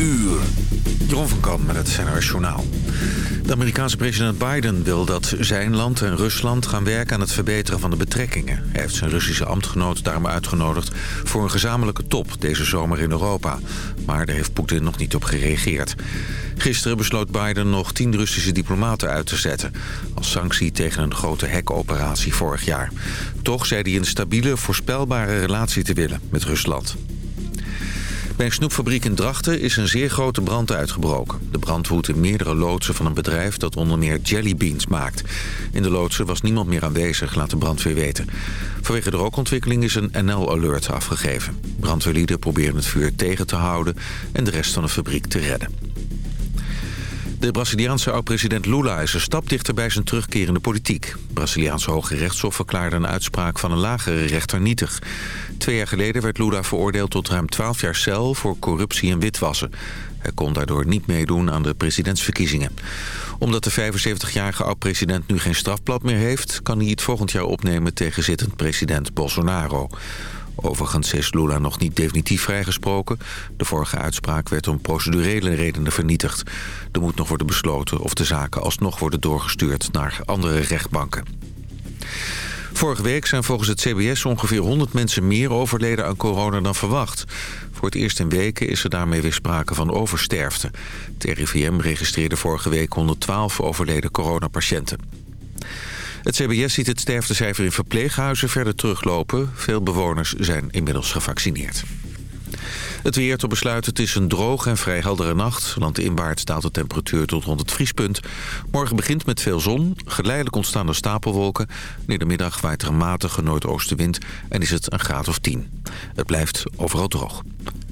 uur. Jeroen van Kamp met het NRS Journaal. De Amerikaanse president Biden wil dat zijn land en Rusland gaan werken aan het verbeteren van de betrekkingen. Hij heeft zijn Russische ambtgenoot daarom uitgenodigd voor een gezamenlijke top deze zomer in Europa. Maar daar heeft Poetin nog niet op gereageerd. Gisteren besloot Biden nog tien Russische diplomaten uit te zetten... als sanctie tegen een grote hekoperatie vorig jaar. Toch zei hij een stabiele, voorspelbare relatie te willen met Rusland. Bij een snoepfabriek in Drachten is een zeer grote brand uitgebroken. De brand woedt in meerdere loodsen van een bedrijf dat onder meer jellybeans maakt. In de loodsen was niemand meer aanwezig, laat de brandweer weten. Vanwege de rookontwikkeling is een NL-alert afgegeven. Brandweerlieden proberen het vuur tegen te houden en de rest van de fabriek te redden. De Braziliaanse oud-president Lula is een stap dichter bij zijn terugkeer in de politiek. Braziliaanse Hoge Rechtshof verklaarde een uitspraak van een lagere rechter nietig. Twee jaar geleden werd Lula veroordeeld tot ruim 12 jaar cel voor corruptie en witwassen. Hij kon daardoor niet meedoen aan de presidentsverkiezingen. Omdat de 75-jarige oud-president nu geen strafblad meer heeft... kan hij het volgend jaar opnemen tegen zittend president Bolsonaro. Overigens is Lula nog niet definitief vrijgesproken. De vorige uitspraak werd om procedurele redenen vernietigd. Er moet nog worden besloten of de zaken alsnog worden doorgestuurd naar andere rechtbanken. Vorige week zijn volgens het CBS ongeveer 100 mensen meer overleden aan corona dan verwacht. Voor het eerst in weken is er daarmee weer sprake van oversterfte. Het RIVM registreerde vorige week 112 overleden coronapatiënten. Het CBS ziet het sterftecijfer in verpleeghuizen verder teruglopen. Veel bewoners zijn inmiddels gevaccineerd. Het weer tot besluit, het is een droge en vrij heldere nacht. Landinwaarts staat de temperatuur tot rond het vriespunt. Morgen begint met veel zon, geleidelijk ontstaan er stapelwolken. In de middag waait er een matige noordoostenwind en is het een graad of 10. Het blijft overal droog.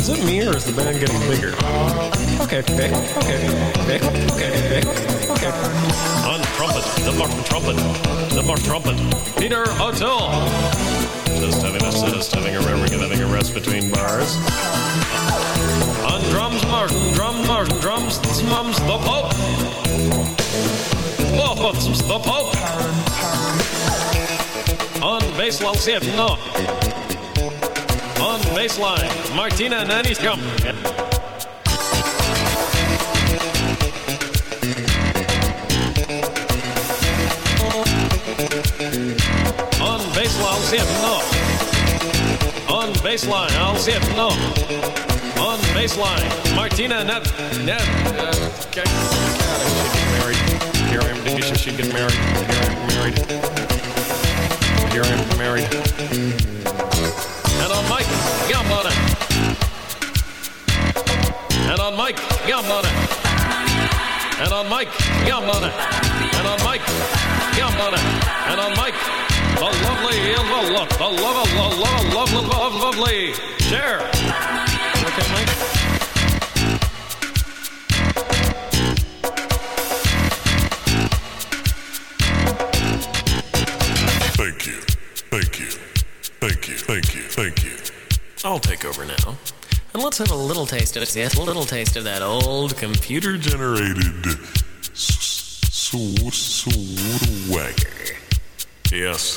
Is it me or is the band getting bigger? Okay, okay, okay, okay, okay, okay, okay. On trumpet, the Mark trumpet, the Mark trumpet, Peter O'Toole. Just having a just having a re- having a rest between bars. On drums, Martin, drum, Martin, drums, mums, the Pope. Oh, the Pope. On bass, I'll see it, no. Baseline, Martina Nanny's come. On baseline, I'll see it, no. On baseline, I'll see it, no. On baseline, Martina Net. Net. Uh, okay. God, I should get married. Here I am. Maybe she should get married. Here I am married. Here I am married. And on Mike, it. And on Mike, it. And on Mike, it. And on Mike, it. And on Mike, the lovely, the love, the love, the love, love, love, love, lovely Cher. Okay, Mike. Over now. And let's have a little taste of it. Yes, a little taste of that old computer Generated s- s- swagger. Yes.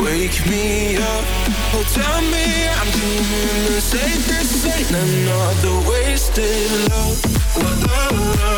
wake me up. Oh, tell me I'm dreaming the safest. Ain't another wasted love. La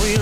we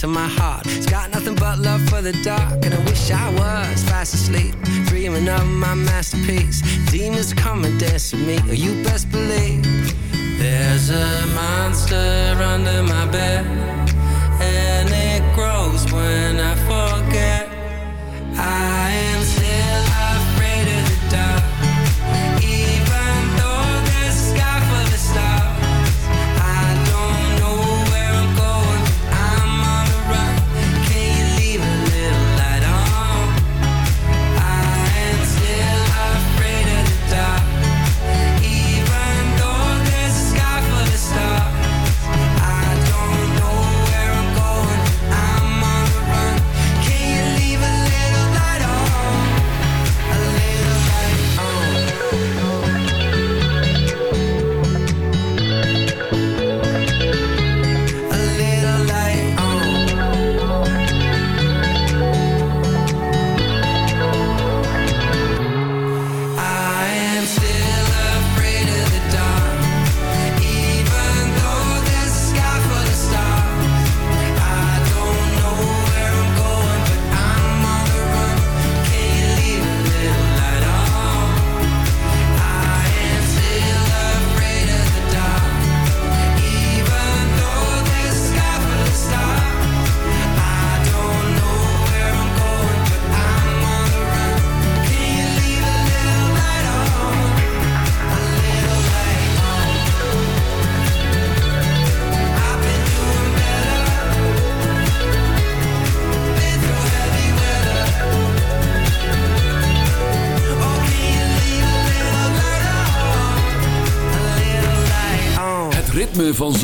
to my heart. It's got nothing but love for the dark, and I wish I was fast asleep, dreaming of my masterpiece. Demons come and dance with me, or you best believe. There's a monster under my bed, and it grows when I forget. I am.